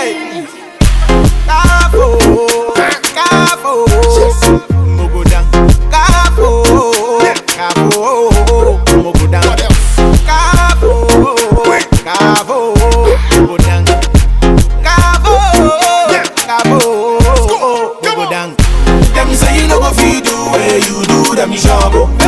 Hey. Careful, careful. Mogo down. Careful, careful. Mogo down. Careful, careful. Mogo down. Down. Them say you no go fit do where you do them jumbo. Oh.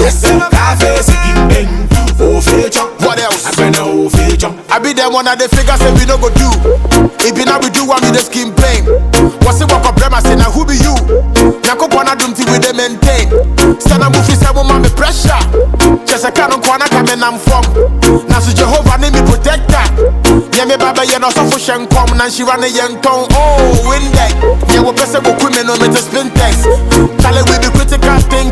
O fe jo. Kafe sikim ben, o fe jo. What else? Agbene o fe jo. I be them one of the figures say we no go do. It be now we do with the skin pain. What's it walk up them I say now who be you? Yakupon adum ti we they maintain. Stand up if you say woman me pressure. Just a canon corner coming I'm from. Now so Jehovah name me protector. Yeah me baba yeah no so for come now she run a young tongue. Oh win that. Yeah we pese go kwime no me to spin test. Tell we be critical thinkers.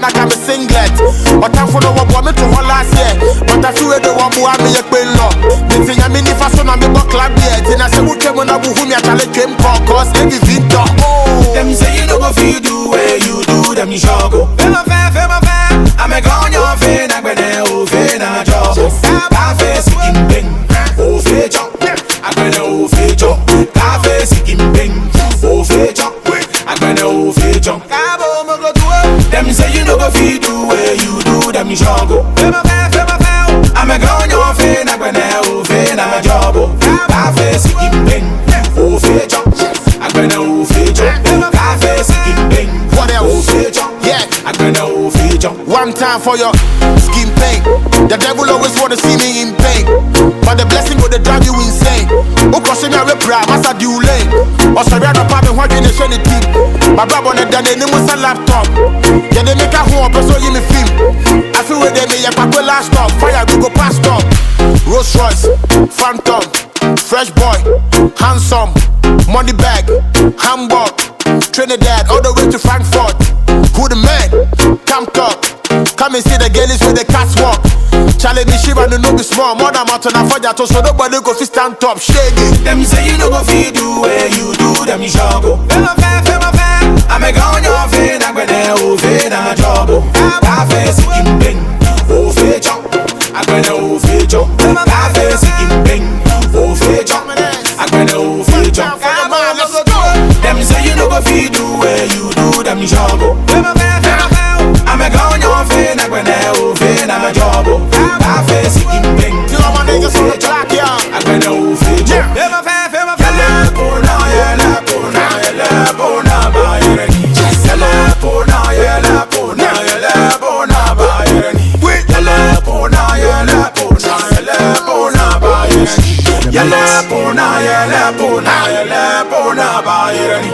Can be go to crowd I can be singlet. But I'm for no one me to hold last year. But I feel the one who I me a queen law. Nti nyame nifa so na me bɔ club yɛ Nti na sɛ wotwa mu na wohu me atale twam kɔ Cause every victor oh Them say you no go fit do where you do them jogo. Fema jogo. Fema fema fé. Amegonyo fe na gbene o fe na jogo. Kafe sikim ben, o fe jo. Agbene o fe jo. Kafe sikim ben, What else? o fe jo. Yeah. Agbene o fe jo. One time for your skin pain The devil always wanna see me in pain But the blessing they drive you insane Who cause me a repra, massa do lane Or sorry I don't My brother on the done any musa laptop Yeah they make a home so you me film I feel where they make a paper last stop Fire we go past stop Rolls Royce, Phantom, Fresh boy, handsome, money bag, Hamburg, Trinidad, all the way to Frankfurt. The man? Come talk. Come and see the girls with the catwalk. Charlie me shiva no no be small. More than mountain and to so nobody go fit stand up. Shaggy. Them say you no go fit do where you do them jogo. Kafe ಎಲ್ಲ ಪೂರ್ಣ ಎಲೆ ಪೂರ್ಣ ಎಲೆ ಪೂರ್ಣ ಬಾಯಿರಣಿ